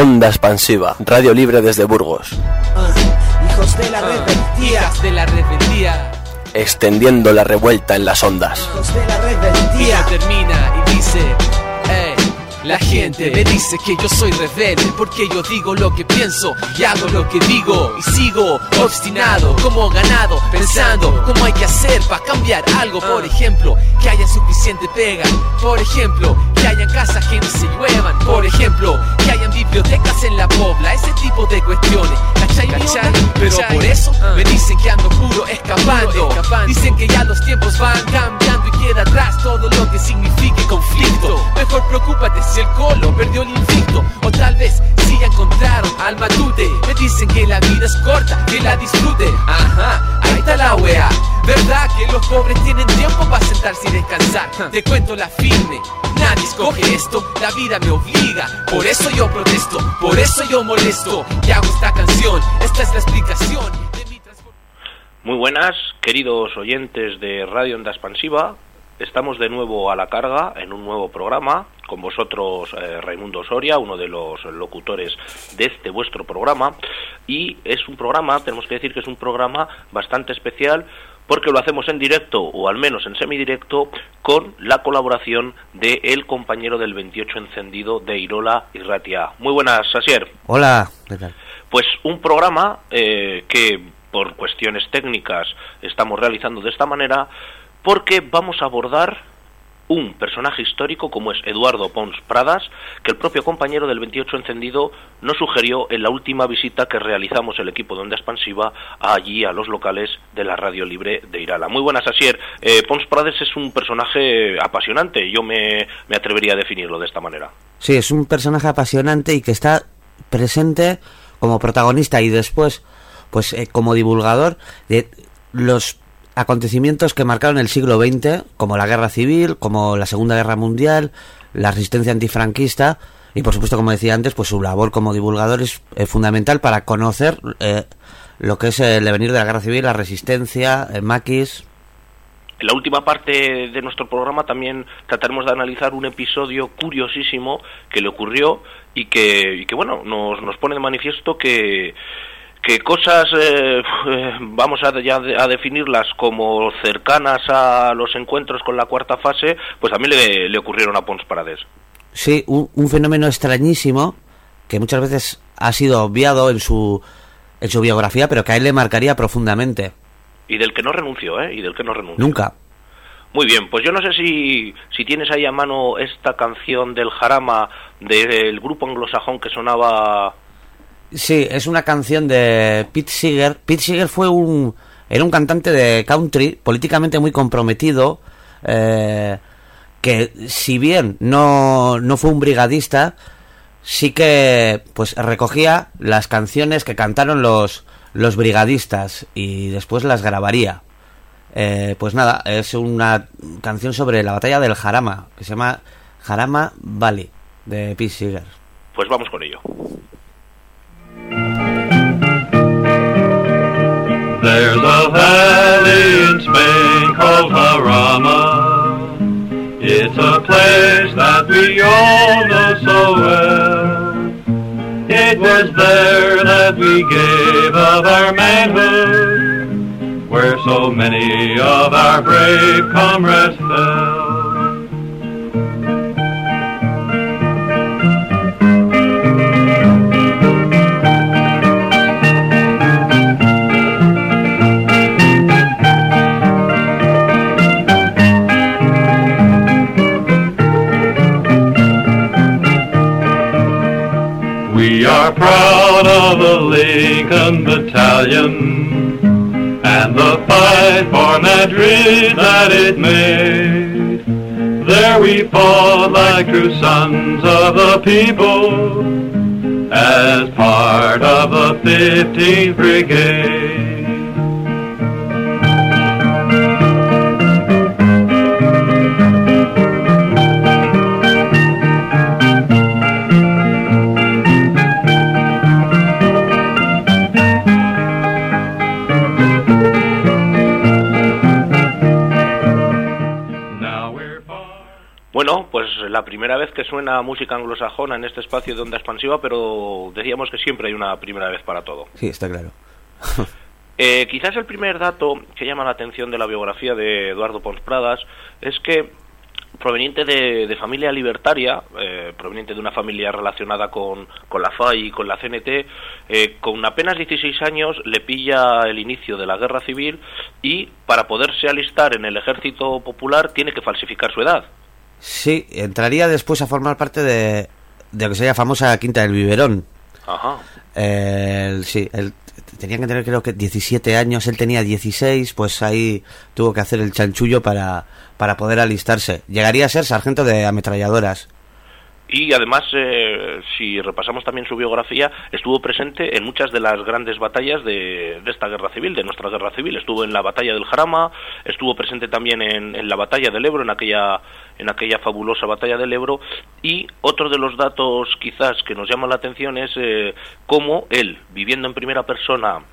Onda Expansiva, Radio Libre desde Burgos. hijos de la rebeldía. de la rebeldía. Extendiendo la revuelta en las ondas. Hijos de la Y rebeldía. no termina y dice, "Ey, La gente me dice que yo soy rebelde porque yo digo lo que pienso y hago lo que digo. Y sigo obstinado como ganado pensando cómo hay que hacer para cambiar algo. Por ejemplo que haya suficiente pega. Por ejemplo que hayan casas que no se lluevan. Por ejemplo que hayan bibliotecas en la pobla. Ese tipo de cuestiones pero por eso me dicen que ando puro escapando. Dicen que ya los tiempos van cambiando y queda atrás todo lo que signifique conflicto. Mejor preocúpate si el colo perdió el invicto o tal vez si ya encontraron al matute me dicen que la vida es corta que la disfrute. Ajá ahí está la wea verdad que los pobres tienen tiempo para sentarse y descansar te cuento la firme Nadie escoge esto, la vida me obliga. Por eso yo protesto, por eso yo molesto. Y hago esta canción, esta es la explicación de mi transformación. Muy buenas, queridos oyentes de Radio Onda Expansiva. Estamos de nuevo a la carga en un nuevo programa. Con vosotros, eh, Raimundo Soria, uno de los locutores de este vuestro programa. Y es un programa, tenemos que decir que es un programa bastante especial porque lo hacemos en directo, o al menos en semidirecto, con la colaboración de el compañero del 28 encendido de Irola y Ratia. Muy buenas, Sasier. Hola, ¿qué tal? Pues un programa eh, que por cuestiones técnicas estamos realizando de esta manera porque vamos a abordar un personaje histórico como es Eduardo Pons Pradas, que el propio compañero del 28 encendido nos sugirió en la última visita que realizamos el equipo de Onda Expansiva allí a los locales de la Radio Libre de Irala. Muy buenas, Asier. Eh, Pons Pradas es un personaje apasionante, yo me, me atrevería a definirlo de esta manera. Sí, es un personaje apasionante y que está presente como protagonista y después, pues eh, como divulgador de los acontecimientos que marcaron el siglo XX, como la guerra civil, como la Segunda Guerra Mundial, la resistencia antifranquista y por supuesto, como decía antes, pues su labor como divulgador es eh, fundamental para conocer eh, lo que es el devenir de la guerra civil, la resistencia, el maquis. En la última parte de nuestro programa también trataremos de analizar un episodio curiosísimo que le ocurrió y que, y que bueno, nos, nos pone de manifiesto que, que cosas, eh, vamos a, ya a definirlas como cercanas a los encuentros con la cuarta fase, pues también le, le ocurrieron a Pons Parades. Sí, un, un fenómeno extrañísimo que muchas veces ha sido obviado en su, en su biografía, pero que a él le marcaría profundamente. Y del que no renunció, ¿eh? Y del que no renunció. Nunca. Muy bien, pues yo no sé si, si tienes ahí a mano esta canción del Jarama del grupo anglosajón que sonaba Sí, es una canción de Pete Seeger. Pete Seeger fue un era un cantante de country políticamente muy comprometido eh, que si bien no, no fue un brigadista sí que pues recogía las canciones que cantaron los los brigadistas y después las grabaría. Eh, pues nada, es una canción sobre la batalla del Jarama que se llama Jarama Valley de Pete Seeger. Pues vamos con ello. There's a valley in Spain called Jarama. It's a place that we all know so well. It was there that we gave of our manhood, where so many of our brave comrades fell. Proud of the Lincoln Battalion and the fight for Madrid that it made. There we fought like true sons of the people as part of the 15th Brigade. La primera vez que suena música anglosajona en este espacio de onda expansiva, pero decíamos que siempre hay una primera vez para todo. Sí, está claro. Eh, quizás el primer dato que llama la atención de la biografía de Eduardo Pons Pradas es que proveniente de, de familia libertaria, eh, proveniente de una familia relacionada con, con la FAI y con la CNT, eh, con apenas 16 años le pilla el inicio de la guerra civil y para poderse alistar en el ejército popular tiene que falsificar su edad. Sí, entraría después a formar parte de, de lo que sería famosa Quinta del Biberón. Ajá. Eh, sí, él tenía que tener creo que 17 años, él tenía 16, pues ahí tuvo que hacer el chanchullo para, para poder alistarse. Llegaría a ser sargento de ametralladoras. Y además, eh, si repasamos también su biografía, estuvo presente en muchas de las grandes batallas de, de esta guerra civil, de nuestra guerra civil. Estuvo en la batalla del Jarama, estuvo presente también en, en la batalla del Ebro, en aquella, en aquella fabulosa batalla del Ebro. Y otro de los datos quizás que nos llama la atención es eh, cómo él, viviendo en primera persona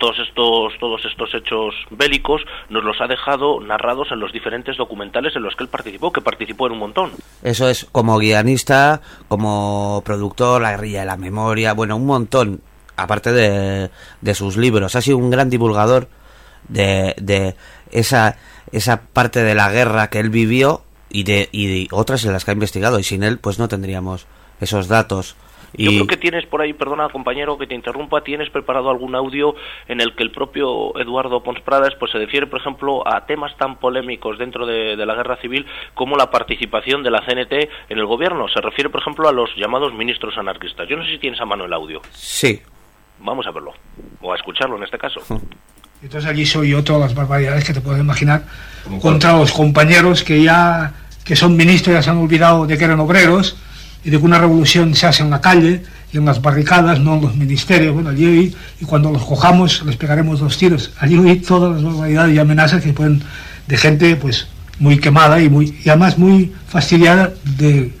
todos estos todos estos hechos bélicos nos los ha dejado narrados en los diferentes documentales en los que él participó, que participó en un montón. Eso es como guionista, como productor, la guerrilla de la memoria, bueno, un montón, aparte de, de sus libros. Ha sido un gran divulgador de, de esa, esa parte de la guerra que él vivió y de, y de otras en las que ha investigado. Y sin él, pues no tendríamos esos datos. Y Yo creo que tienes por ahí, perdona compañero que te interrumpa, tienes preparado algún audio en el que el propio Eduardo Pons Pradas pues se refiere, por ejemplo, a temas tan polémicos dentro de, de la guerra civil como la participación de la CNT en el gobierno. Se refiere, por ejemplo, a los llamados ministros anarquistas. Yo no sé si tienes a mano el audio. sí, Vamos a verlo, o a escucharlo en este caso. Entonces allí soy yo todas las barbaridades que te puedes imaginar contra los compañeros que ya que son ministros ya se han olvidado de que eran obreros y de que una revolución se hace en la calle y en las barricadas, no en los ministerios. Bueno, allí oí, y cuando los cojamos les pegaremos dos tiros. Allí oí todas las barbaridades y amenazas que pueden de gente pues muy quemada y muy y además muy fastidiada de,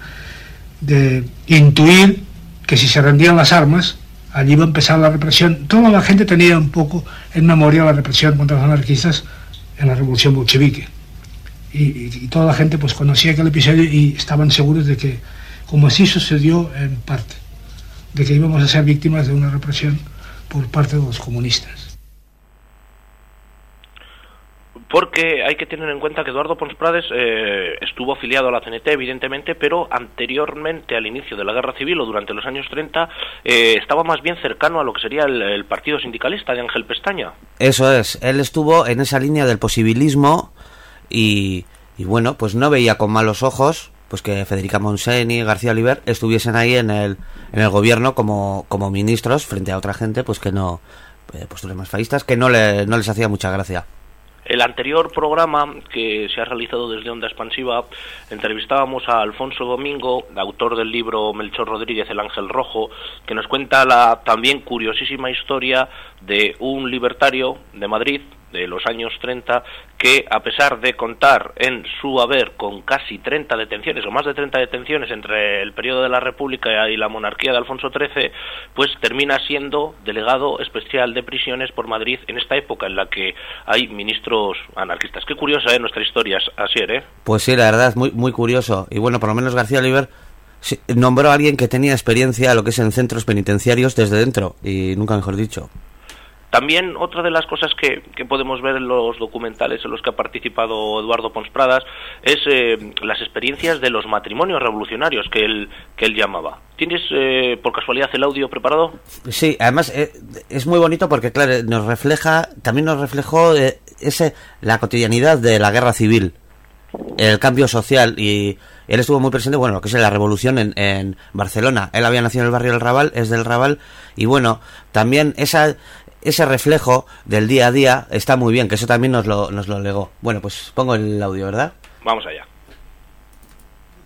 de intuir que si se rendían las armas allí iba a empezar la represión. Toda la gente tenía un poco en memoria la represión contra los anarquistas en la revolución bolchevique. Y toda la gente pues conocía aquel episodio y estaban seguros de que, como así sucedió en parte, de que íbamos a ser víctimas de una represión por parte de los comunistas. Porque hay que tener en cuenta que Eduardo Pons Prades eh, estuvo afiliado a la CNT, evidentemente, pero anteriormente al inicio de la guerra civil o durante los años 30 eh, estaba más bien cercano a lo que sería el, el partido sindicalista de Ángel Pestaña. eso es. Él estuvo en esa línea del posibilismo y, y bueno, pues no veía con malos ojos pues que Federica Monsen y García Oliver estuviesen ahí en el, en el gobierno como, como ministros frente a otra gente pues que no, eh, posturas más faístas, que no, le, no les hacía mucha gracia. El anterior programa que se ha realizado desde Onda Expansiva entrevistábamos a Alfonso Domingo, autor del libro Melchor Rodríguez, El Ángel Rojo, que nos cuenta la también curiosísima historia de un libertario de Madrid de los años 30 que a pesar de contar en su haber con casi 30 detenciones o más de 30 detenciones entre el periodo de la República y la monarquía de Alfonso XIII, pues termina siendo delegado especial de prisiones por Madrid en esta época en la que hay ministros anarquistas. Qué curiosa es nuestra historia, Asier, ¿eh? Pues sí, la verdad, muy, muy curioso. Y bueno, por lo menos García Oliver nombró a alguien que tenía experiencia lo que es en centros penitenciarios desde dentro, y nunca mejor dicho. También otra de las cosas que, que podemos ver en los documentales en los que ha participado Eduardo Pons Pradas es eh, las experiencias de los matrimonios revolucionarios que él, que él llamaba. ¿Tienes eh, por casualidad el audio preparado? Sí, además eh, es muy bonito porque, claro, nos refleja, también nos reflejó eh, ese, la cotidianidad de la guerra civil, el cambio social y él estuvo muy presente, bueno, lo que es la revolución en, en Barcelona. Él había nacido en el barrio del Raval, es del Raval y bueno, también esa, ese reflejo del día a día está muy bien, que eso también nos lo, nos lo legó. Bueno, pues pongo el audio, ¿verdad? Vamos allá.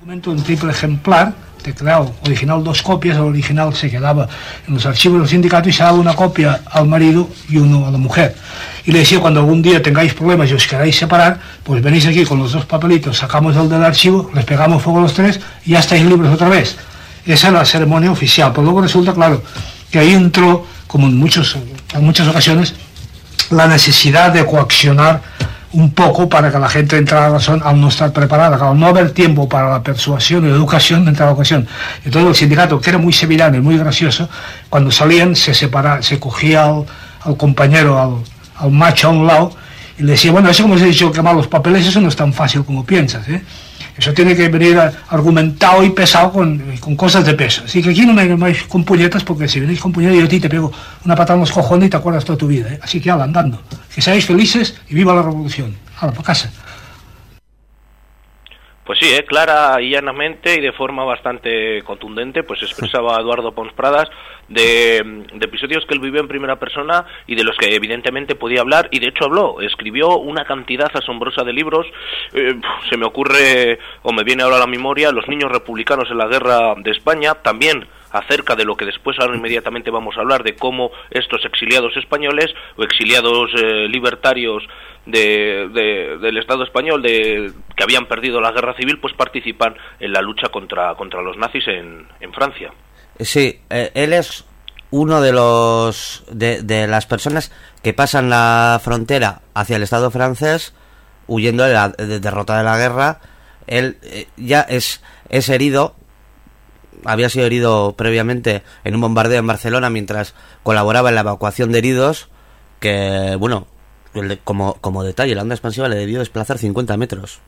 documento en triple ejemplar, teclado original dos copias, el original se quedaba en los archivos del sindicato y se daba una copia al marido y uno a la mujer. Y le decía, cuando algún día tengáis problemas y os queráis separar, pues venís aquí con los dos papelitos, sacamos el del archivo, les pegamos fuego a los tres y ya estáis libres otra vez. Esa es la ceremonia oficial. Pero luego resulta, claro, que ahí entró, como en, muchos, en muchas ocasiones, la necesidad de coaccionar un poco para que la gente entrara a la zona al no estar preparada, al no haber tiempo para la persuasión y la educación dentro de la ocasión. Entonces el sindicato, que era muy sevillano y muy gracioso, cuando salían se separaba, se cogía al, compañero, al, al macho a un lado, y le decía, bueno, eso como os he dicho, quemar los papeles, eso no es tan fácil como piensas, ¿eh? Eso tiene que venir argumentado y pesado con, con cosas de peso. Así que aquí no me llamáis con puñetas, porque si venís con puñetas yo a ti te pego una patada en los cojones y te acuerdas toda tu vida. ¿eh? Así que ala, andando. Que seáis felices y viva la revolución. Hala, para casa. Pues sí, ¿eh? clara y llanamente y de forma bastante contundente, pues expresaba Eduardo Pons Pradas de, episodios que él vivió en primera persona y de los que evidentemente podía hablar y de hecho habló, escribió una cantidad asombrosa de libros, eh, se me ocurre o me viene ahora a la memoria Los niños republicanos en la guerra de España, también acerca de lo que después ahora inmediatamente vamos a hablar de cómo estos exiliados españoles o exiliados eh, libertarios de, de, del Estado español de, que habían perdido la guerra civil pues participan en la lucha contra, contra los nazis en, en Francia. Sí, eh, él es uno de los de, de, las personas que pasan la frontera hacia el Estado francés huyendo de la de derrota de la guerra. Él eh, ya es, es herido había sido herido previamente en un bombardeo en Barcelona mientras colaboraba en la evacuación de heridos, que, bueno, como, como detalle, la onda expansiva le debió desplazar 50 metros.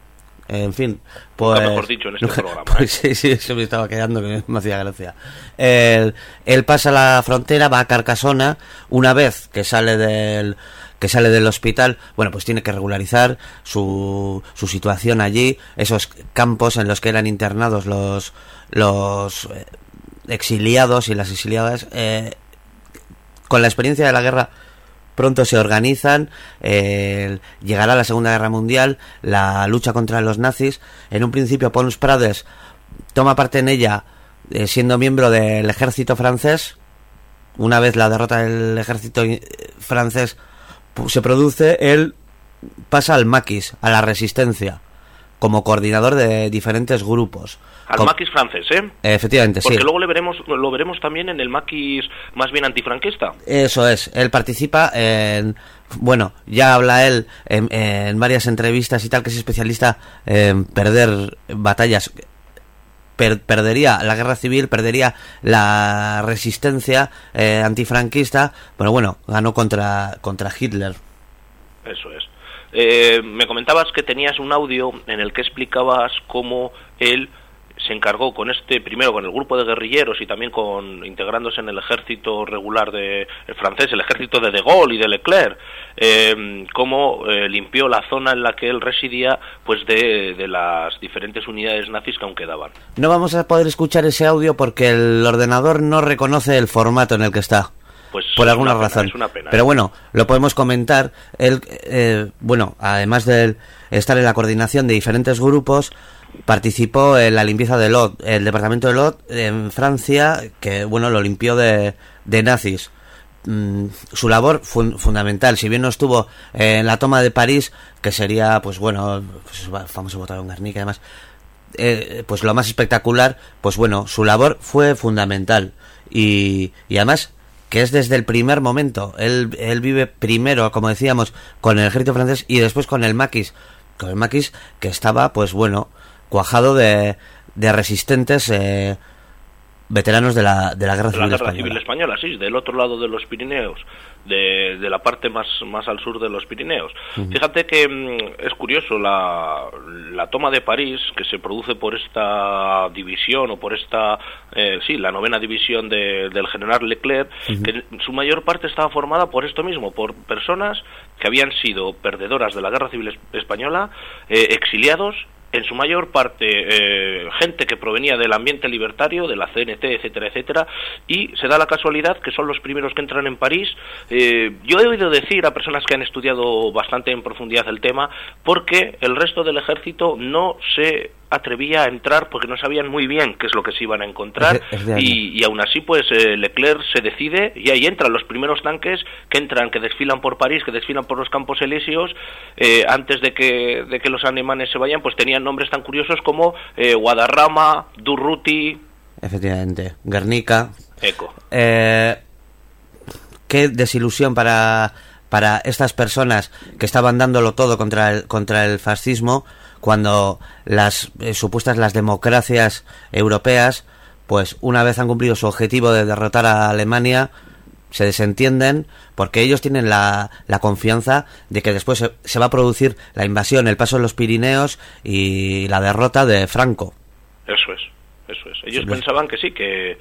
En fin, pues... mejor dicho en este programa. Pues sí, sí, eso me estaba quedando, que me hacía gracia. Él, él pasa la frontera, va a Carcasona, una vez que sale del que sale del hospital, bueno, pues tiene que regularizar su, su situación allí, esos campos en los que eran internados los, los exiliados y las exiliadas, eh, con la experiencia de la guerra, pronto se organizan, eh, llegará la Segunda Guerra Mundial, la lucha contra los nazis, en un principio Pons Prades toma parte en ella eh, siendo miembro del ejército francés, una vez la derrota del ejército francés se produce, él pasa al maquis, a la resistencia, como coordinador de diferentes grupos. Al Com maquis francés, ¿eh? Efectivamente, Porque sí. luego le veremos, lo veremos también en el maquis más bien antifranquista. Eso es, él participa en... Bueno, ya habla él en, en varias entrevistas y tal, que es especialista en perder batallas Per, perdería la guerra civil, perdería la resistencia eh, antifranquista, pero bueno, ganó contra, contra Hitler. Eso es. Eh, me comentabas que tenías un audio en el que explicabas cómo él se encargó con este primero con el grupo de guerrilleros y también con integrándose en el ejército regular de el francés el ejército de De Gaulle y de Leclerc eh, cómo eh, limpió la zona en la que él residía pues de, de, las diferentes unidades nazis que aún quedaban. No vamos a poder escuchar ese audio porque el ordenador no reconoce el formato en el que está pues por alguna razón. Es una pena, Pero bueno, lo podemos comentar. Él, eh, bueno, además de estar en la coordinación de diferentes grupos, participó en la limpieza de Lot, el departamento de Lot en Francia, que bueno, lo limpió de, de nazis. Mm, su labor fun fundamental, si bien no estuvo en la toma de París, que sería, pues bueno, pues, famoso votado en Guernica, además, eh, pues lo más espectacular, pues bueno, su labor fue fundamental. Y, y además que es desde el primer momento. Él, él vive primero, como decíamos, con el ejército francés y después con el maquis. Con el maquis que estaba, pues bueno, cuajado de, de resistentes eh, veteranos de la, de la guerra, de la civil, guerra española. civil española. Sí, del otro lado de los Pirineos, de, de la parte más, más al sur de los Pirineos. Uh -huh. Fíjate que mmm, es curioso la, la toma de París, que se produce por esta división o por esta, eh, sí, la novena división de, del general Leclerc, uh -huh. que su mayor parte estaba formada por esto mismo, por personas que habían sido perdedoras de la guerra civil es española, eh, exiliados en su mayor parte eh, gente que provenía del ambiente libertario, de la CNT, etcétera, etcétera, y se da la casualidad que son los primeros que entran en París. Eh, yo he oído decir a personas que han estudiado bastante en profundidad el tema, porque el resto del ejército no se atrevía a entrar porque no sabían muy bien qué es lo que se iban a encontrar es, es y, y, aún así pues eh, Leclerc se decide y ahí entran los primeros tanques que entran, que desfilan por París, que desfilan por los campos elíseos. Eh, antes de que, de que los alemanes se vayan pues tenían nombres tan curiosos como eh, Guadarrama, Durruti. Efectivamente, Guernica. Eco. Eh, qué desilusión para para estas personas que estaban dándolo todo contra el, contra el fascismo cuando las eh, supuestas las democracias europeas pues una vez han cumplido su objetivo de derrotar a Alemania se desentienden porque ellos tienen la, la confianza de que después se, se va a producir la invasión, el paso de los Pirineos y la derrota de Franco. Eso es, eso es. Ellos Sí, pensaban que sí, que,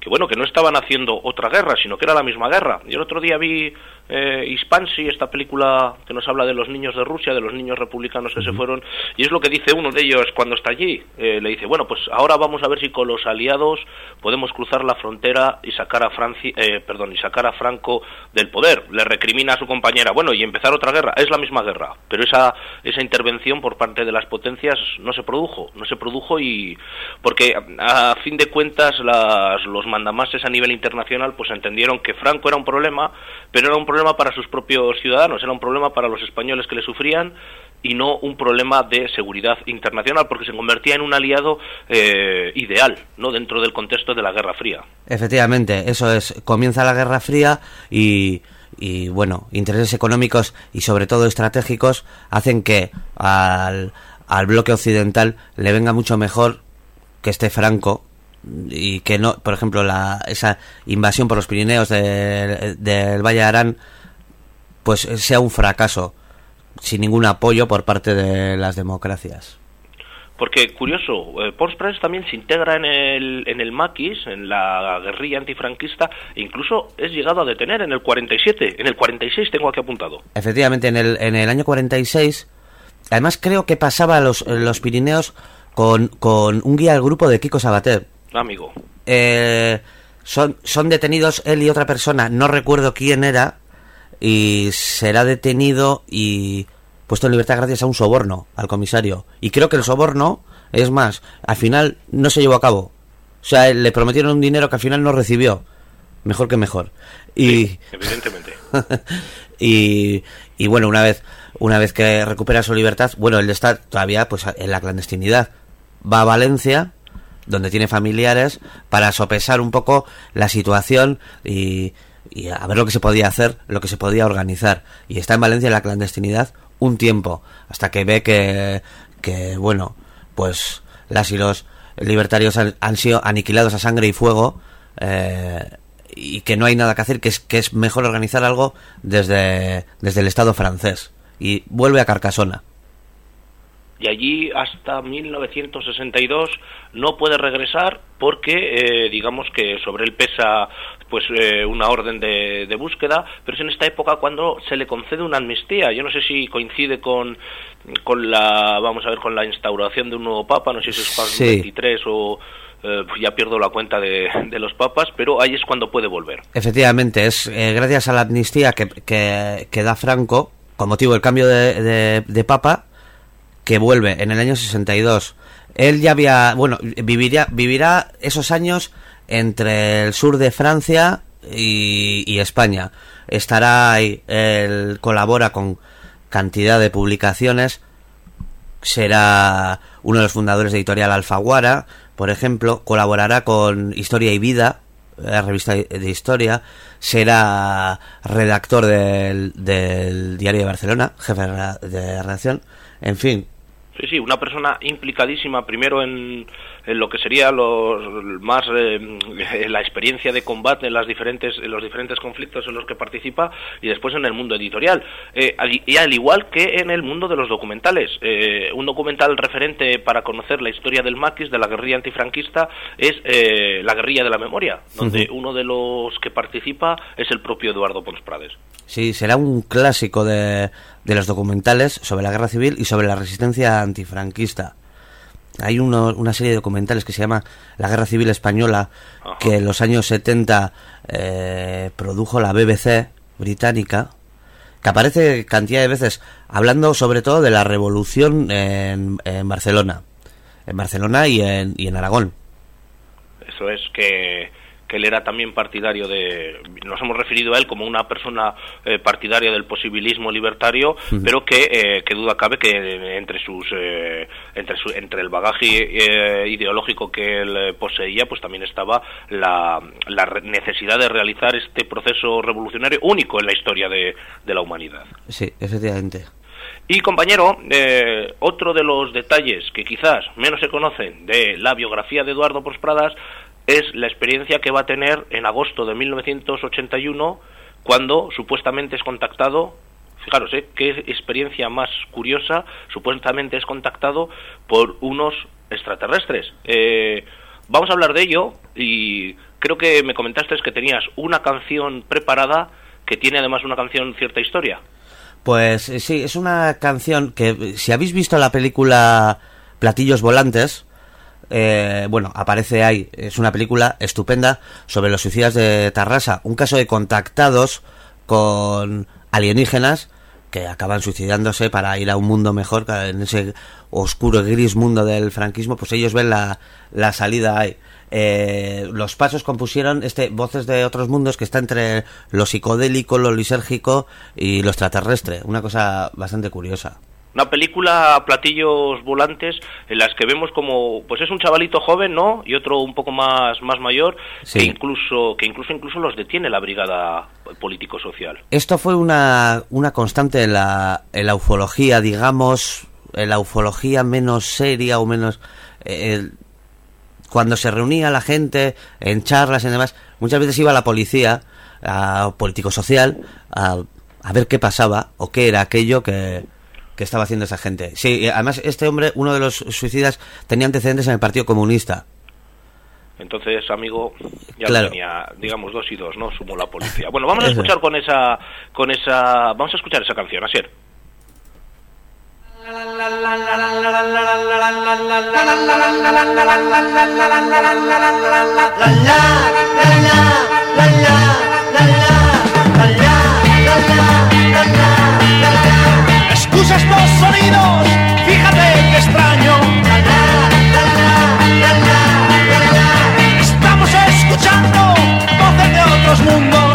que bueno, que no estaban haciendo otra guerra, sino que era la misma guerra. Yo el otro día vi eh, Hispansi, esta película que nos habla de los niños de Rusia, de los niños republicanos que se fueron, y es lo que dice uno de ellos cuando está allí. Eh, le dice, bueno, pues ahora vamos a ver si con los aliados podemos cruzar la frontera y sacar a Francia, eh, perdón, y sacar a Franco del poder. Le recrimina a su compañera, bueno, y empezar otra guerra. Es la misma guerra, pero esa esa intervención por parte de las potencias no se produjo, no se produjo y porque a, a fin de cuentas las, los mandamases a nivel internacional pues entendieron que Franco era un problema, pero era un problema para sus propios ciudadanos, era un problema para los españoles que le sufrían y no un problema de seguridad internacional porque se convertía en un aliado eh, ideal, no dentro del contexto de la Guerra Fría. Efectivamente, eso es. Comienza la Guerra Fría y, y, bueno, intereses económicos y sobre todo estratégicos hacen que al, al bloque occidental le venga mucho mejor que esté Franco y que no, por ejemplo, la, esa invasión por los Pirineos de- del Valle de Arán pues sea un fracaso sin ningún apoyo por parte de las democracias. Porque, curioso, eh, Press también se integra en el, en el maquis, en la guerrilla antifranquista, e incluso es llegado a detener en el 47. En el 46 tengo aquí apuntado. Efectivamente, en el, en el año 46, además creo que pasaba los, los Pirineos con, con un guía del grupo de Kiko Sabater. Amigo. Eh, son, son detenidos él y otra persona, no recuerdo quién era, y será detenido y puesto en libertad gracias a un soborno al comisario. Y creo que el soborno, es más, al final no se llevó a cabo. O sea, le prometieron un dinero que al final no recibió. Mejor que mejor. Y, Evidentemente. y, y bueno, una vez, una vez que recupera su libertad, bueno, él está todavía pues en la clandestinidad. Va a Valencia, donde tiene familiares, para sopesar un poco la situación y, y a ver lo que se podía hacer, lo que se podía organizar. Y está en Valencia en la clandestinidad un tiempo, hasta que ve que, que bueno, pues las y los libertarios han, han sido aniquilados a sangre y fuego. eh, y que no hay nada que hacer, que es, que es mejor organizar algo desde, desde el Estado francés. Y vuelve a Carcasona. Y allí hasta 1962 no puede regresar porque eh, digamos que sobre él pesa pues eh, una orden de, de búsqueda pero es en esta época cuando se le concede una amnistía yo no sé si coincide con con la vamos a ver con la instauración de un nuevo papa no sé si es Juan Sí. 23 o eh, pues ya pierdo la cuenta de, de los papas pero ahí es cuando puede volver Efectivamente, es eh, gracias a la amnistía que, que, que da Franco, con motivo del cambio de- de papa, que vuelve en el año 62. Él ya había, bueno, viviría, vivirá esos años entre el sur de Francia y, España. Estará ahí, él colabora con cantidad de publicaciones, será uno de los fundadores de Editorial Alfaguara, por ejemplo, colaborará con Historia y Vida, la revista de historia, será redactor del, del Diario de Barcelona, jefe de redacción, en fin, Sí, sí, una persona implicadísima primero en, en lo que sería los más eh, la experiencia de combate en las diferentes en los diferentes conflictos en los que participa y después en el mundo editorial. Eh, al- y al igual que en el mundo de los documentales. Eh, un documental referente para conocer la historia del maquis de la guerrilla antifranquista es eh, la guerrilla de la memoria donde uno de los que participa es el propio Eduardo Pons Prades. Sí, será un clásico de, de los documentales sobre la guerra civil y sobre la resistencia antifranquista. Hay uno- una serie de documentales que se llama La Guerra Civil Española, Ajá. que en los años 70 eh, produjo la BBC británica, que aparece cantidad de veces hablando sobre todo de la revolución en, en Barcelona. En Barcelona y en, y en Aragón. Eso es que, que él era también partidario de, nos hemos referido a él como una persona eh, partidaria del posibilismo libertario, pero que, eh, que duda cabe que entre sus, eh, entre su, entre el bagaje eh, ideológico que él poseía, pues también estaba la, la necesidad de realizar este proceso revolucionario único en la historia de, de la humanidad. Sí, efectivamente. Y compañero, eh, otro de los detalles que quizás menos se conocen de la biografía de Eduardo Pons Pradas es la experiencia que va a tener en agosto de 1981 cuando supuestamente es contactado, fijaros, eh, qué experiencia más curiosa, supuestamente es contactado por unos extraterrestres. Eh, vamos a hablar de ello y creo que me comentaste que tenías una canción preparada que tiene además una canción cierta historia. Pues eh, sí, es una canción que eh, si habéis visto la película Platillos Volantes, eh, bueno, aparece ahí, es una película estupenda sobre los suicidas de Tarrasa, un caso de contactados con alienígenas que acaban suicidándose para ir a un mundo mejor, en ese oscuro gris mundo del franquismo, pues ellos ven la, la salida ahí. Eh, los pasos compusieron este Voces de otros mundos que está entre lo psicodélico, lo lisérgico y lo extraterrestre. Una cosa bastante curiosa. Una película a platillos volantes en las que vemos como pues es un chavalito joven, ¿no? Y otro un poco más más mayor Sí. que incluso que incluso incluso los detiene la brigada político social. Esto fue una, una constante en la, en la ufología, digamos, en la ufología menos seria o menos... eh, el- cuando se reunía la gente en charlas y demás, muchas veces iba la policía, a político social, a, a ver qué pasaba o qué era aquello que, que estaba haciendo esa gente. Sí, además este hombre, uno de los suicidas, tenía antecedentes en el Partido Comunista. Entonces, amigo, ya Claro. tenía, digamos, dos y dos, ¿no? Sumó la policía. Bueno, vamos a escuchar con esa con esa vamos a escuchar esa canción, Asier. Sonidos, fíjate qué extraño. Estamos escuchando voces de otros mundos.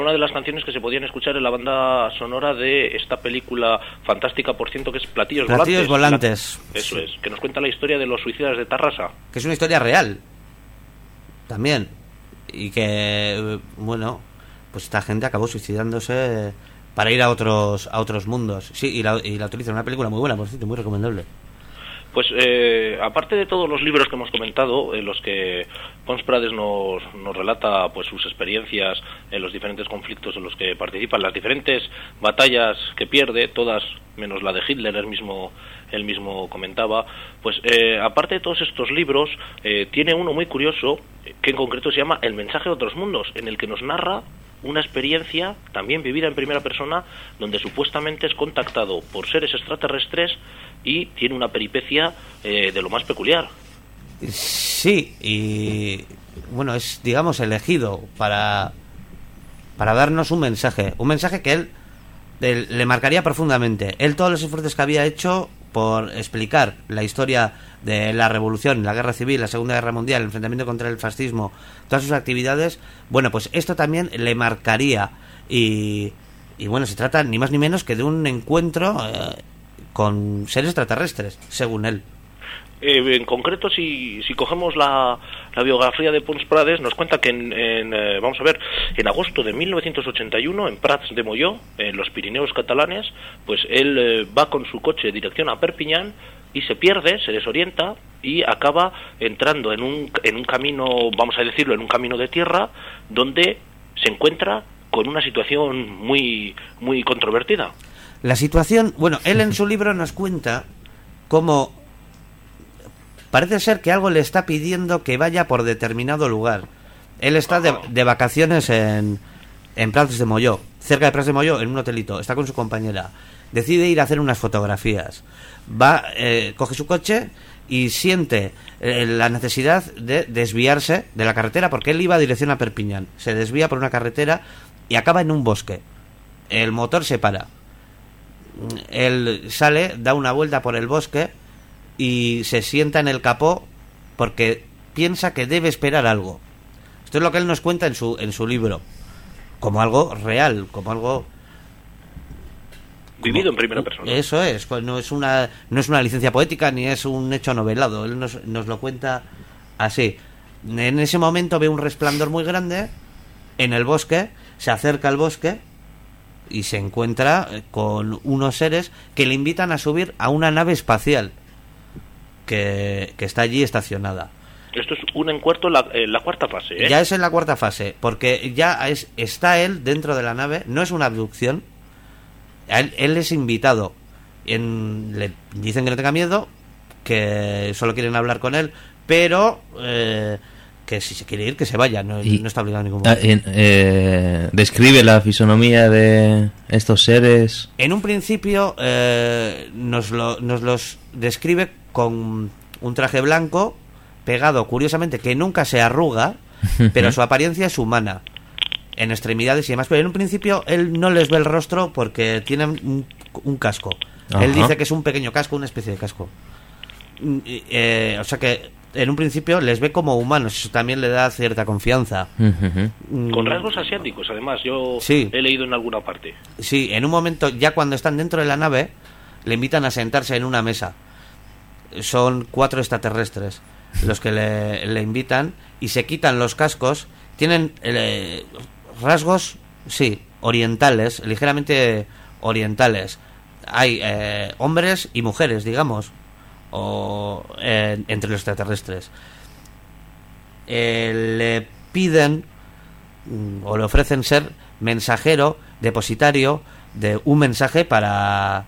Era una de las canciones que se podían escuchar en la banda sonora de esta película fantástica, por cierto, que es Platillos, Platillos Volantes. Volantes. La- Eso es, que nos cuenta la historia de los suicidas de Tarrasa. que es una historia real también y que bueno pues esta gente acabó suicidándose para ir a otros a otros mundos. Sí, y la, y la utiliza. Una película muy buena, por cierto, muy recomendable. Pues eh, aparte de todos los libros que hemos comentado, en los que Pons Prades nos, nos relata pues sus experiencias en los diferentes conflictos en los que participa, las diferentes batallas que pierde, todas menos la de Hitler, él mismo, él mismo comentaba, pues eh, aparte de todos estos libros, eh, tiene uno muy curioso que en concreto se llama El mensaje de otros mundos, en el que nos narra una experiencia también vivida en primera persona donde supuestamente es contactado por seres extraterrestres y tiene una peripecia eh, de lo más peculiar. Sí, y bueno, es, digamos, elegido para, para darnos un mensaje. Un mensaje que él, le marcaría profundamente. Él todos los esfuerzos que había hecho por explicar la historia de la revolución, la guerra civil, la segunda guerra mundial, el enfrentamiento contra el fascismo, todas sus actividades, bueno, pues esto también le marcaría y, y bueno, se trata ni más ni menos que de un encuentro eh, con seres extraterrestres, según él. Eh, en concreto, si, si cogemos la, la biografía de Pons Prades, nos cuenta que en, en, eh, vamos a ver, en agosto de 1981, en Prats de Molló, en los Pirineos catalanes, pues él eh, va con su coche dirección a Perpiñán y se pierde, se desorienta y acaba entrando en un, en un camino, vamos a decirlo, en un camino de tierra donde se encuentra con una situación muy, muy controvertida. La situación, bueno, él en su libro nos cuenta cómo parece ser que algo le está pidiendo que vaya por determinado lugar. Él está de, de vacaciones en, en Prats de Molló, cerca de Prats de Molló, en un hotelito, está con su compañera. Decide ir a hacer unas fotografías. Va, eh, coge su coche y siente eh, la necesidad de desviarse de la carretera porque él iba a dirección a Perpiñán. Se desvía por una carretera y acaba en un bosque. El motor se para. Él sale, da una vuelta por el bosque y se sienta en el capó porque piensa que debe esperar algo. Esto es lo que él nos cuenta en su, en su libro. Como algo real, como algo Vivido en primera persona. Eso es, pues no es una no es una licencia poética ni es un hecho novelado, él nos, nos lo cuenta así. En ese momento ve un resplandor muy grande en el bosque, se acerca al bosque y se encuentra eh, con unos seres que le invitan a subir a una nave espacial que, que está allí estacionada. Esto es un encuentro en la, en la cuarta fase, ¿eh? Ya es en la cuarta fase, porque ya es, está él dentro de la nave, no es una abducción, él, él es invitado. En, le dicen que no tenga miedo, que solo quieren hablar con él, pero eh, que si se quiere ir, que se vaya, no, Y- no está obligado en ningún momento. en- eh, describe la fisonomía de estos seres. En un principio eh, nos, lo- nos los describe con un traje blanco, pegado curiosamente, que nunca se arruga, pero su apariencia es humana, en extremidades y demás. Pero en un principio él no les ve el rostro porque tienen un, un casco. Él dice que es un pequeño casco, una especie de casco. Mm, eh, o sea que en un principio les ve como humanos, eso también le da cierta confianza. Mm, Con rasgos asiáticos, además, yo Sí. he leído en alguna parte. Sí, en un momento, ya cuando están dentro de la nave, le invitan a sentarse en una mesa. Son cuatro extraterrestres los que le, le invitan y se quitan los cascos. Tienen eh, rasgos, sí, orientales, ligeramente orientales. Hay eh, hombres y mujeres, digamos, o eh, entre los extraterrestres. Eh, le piden mm, o le ofrecen ser mensajero, depositario de un mensaje para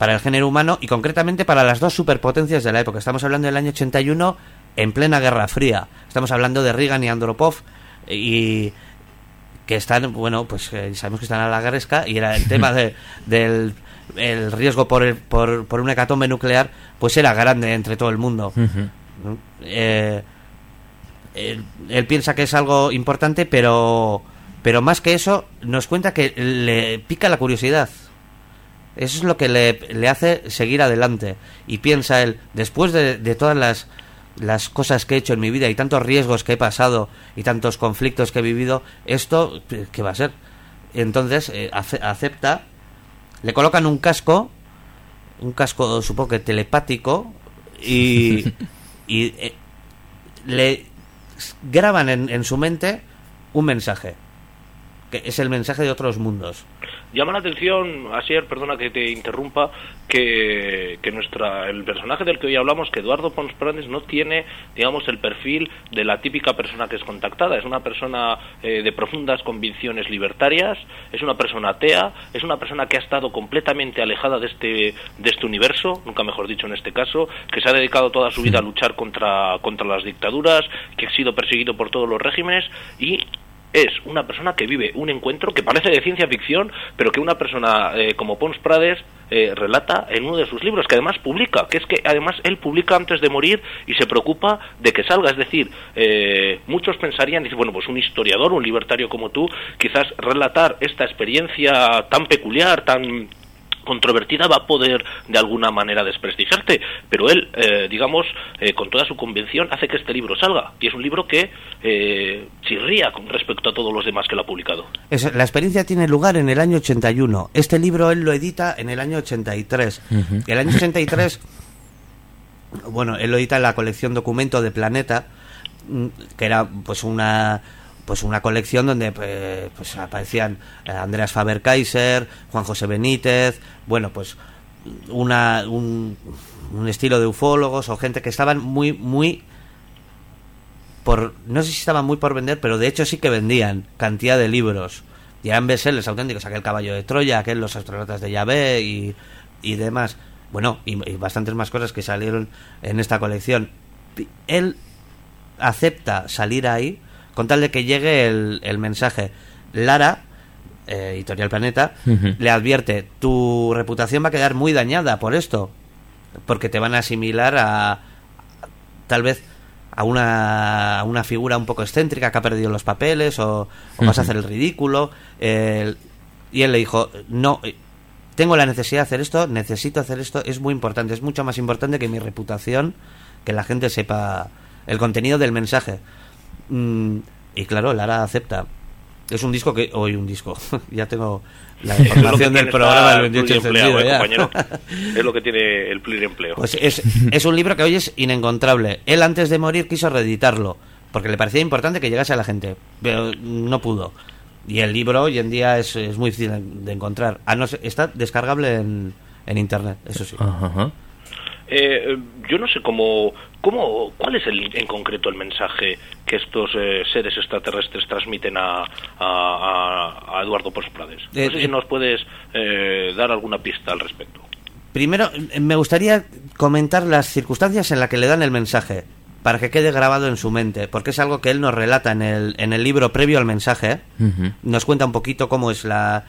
para el género humano y concretamente para las dos superpotencias de la época. Estamos hablando del año 81 en plena Guerra Fría. Estamos hablando de Reagan y Andropov y que están, bueno, pues eh, sabemos que están a la gresca y era el tema de, del el riesgo por, el- por, por una hecatombe nuclear, pues era grande entre todo el mundo. Eh, él, él piensa que es algo importante, pero, pero más que eso, nos cuenta que le pica la curiosidad. Eso es lo que le, le hace seguir adelante. Y piensa él, después de, de todas las, las cosas que he hecho en mi vida y tantos riesgos que he pasado y tantos conflictos que he vivido, esto, ¿qué va a ser? Entonces, eh, ace- acepta, le colocan un casco, un casco supongo que telepático, y, y eh, le graban en, en su mente un mensaje. que es el mensaje de otros mundos. Llama la atención, Asier, perdona que te interrumpa, que, que nuestra, el personaje del que hoy hablamos, que Eduardo Pons Prandes, no tiene, digamos, el perfil de la típica persona que es contactada. Es una persona eh, de profundas convicciones libertarias, es una persona atea, es una persona que ha estado completamente alejada de este, de este universo, nunca mejor dicho en este caso, que se ha dedicado toda su vida a luchar contra, contra las dictaduras, que ha sido perseguido por todos los regímenes y es una persona que vive un encuentro que parece de ciencia ficción, pero que una persona eh, como Pons Prades eh, relata en uno de sus libros, que además publica, que es que además él publica antes de morir y se preocupa de que salga. Es decir, eh, muchos pensarían, dice, bueno, pues un historiador, un libertario como tú, quizás relatar esta experiencia tan peculiar, tan controvertida va a poder de alguna manera desprestigiarte, pero él, eh, digamos, eh, con toda su convención hace que este libro salga y es un libro que eh, chirría con respecto a todos los demás que lo ha publicado. Es- la experiencia tiene lugar en el año 81. Este libro él lo edita en el año 83. El año 83, bueno, él lo edita en la colección Documento de Planeta, mm, que era pues una pues una colección donde pues, pues, aparecían eh, Andreas Faber-Kaiser, Juan José Benítez, bueno, pues una, un, estilo de ufólogos o gente que estaban muy muy por no sé si estaban muy por vender, pero de hecho sí que vendían cantidad de libros. Y eran bestsellers auténticos, aquel caballo de Troya, aquel los astronautas de Yahvé y, y demás. Bueno, y, bastantes más cosas que salieron en esta colección. Él acepta salir ahí con tal de que llegue el, el mensaje. Lara, eh, Editorial Planeta, le advierte, tu reputación va a quedar muy dañada por esto, porque te van a asimilar a tal vez a una, a una figura un poco excéntrica que ha perdido los papeles o, o vas a hacer el ridículo. eh, y él le dijo, no, eh, tengo la necesidad de hacer esto, necesito hacer esto, es muy importante, es mucho más importante que mi reputación, que la gente sepa el contenido del mensaje. Mm, y claro, Lara acepta. Es un disco que... Hoy un disco. ya tengo la información del programa del 28 pluriempleado, encendido eh. Es lo que tiene el pluriempleo. Pues es, es un libro que hoy es inencontrable. Él antes de morir quiso reeditarlo, porque le parecía importante que llegase a la gente, pero no pudo. Y el libro hoy en día es, es muy difícil de encontrar. Ah, no sé, está descargable en, en internet, eso sí. Ajá, ajá. Eh, yo no sé cómo, cómo, cuál es el, en concreto el mensaje que estos eh, seres extraterrestres transmiten a, a, a- Eduardo Pons Prades. No Eh, sé eh, si nos puedes eh, dar alguna pista al respecto. Primero, eh, me gustaría comentar las circunstancias en las que le dan el mensaje, para que quede grabado en su mente, porque es algo que él nos relata en el, en el libro previo al mensaje. Nos cuenta un poquito cómo es la...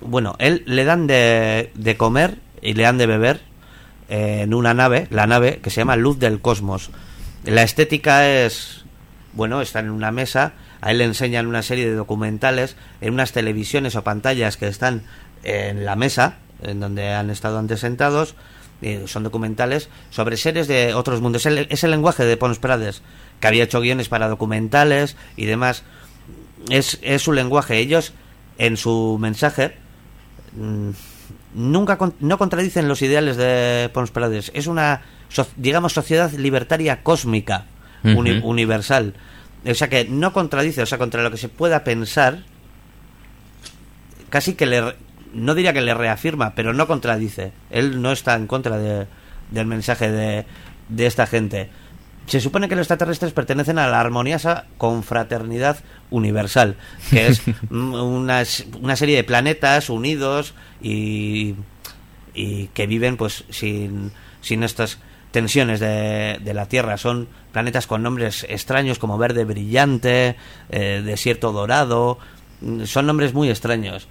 Bueno, él le dan de, de comer y le dan de beber eh, en una nave, la nave que se llama Luz del Cosmos. La estética es... Bueno, están en una mesa, a él le enseñan una serie de documentales en unas televisiones o pantallas que están en la mesa, en donde han estado antes sentados, son documentales sobre seres de otros mundos. Es el, es el lenguaje de Pons Prades, que había hecho guiones para documentales y demás es, es su lenguaje. Ellos, en su mensaje, mm, nunca con- no contradicen los ideales de Pons Prades. Es una, so- digamos, sociedad libertaria cósmica, uni- universal. O sea que no contradice, o sea, contra lo que se pueda pensar, casi que le, no diría que le reafirma, pero no contradice. Él no está en contra de- del mensaje de, de esta gente. Se supone que los extraterrestres pertenecen a la armoniosa confraternidad universal, que es mm, una, una serie de planetas unidos y, y que viven pues sin, sin estas tensiones de, de la Tierra. Son planetas con nombres extraños como verde brillante, eh, desierto dorado, mm, son nombres muy extraños.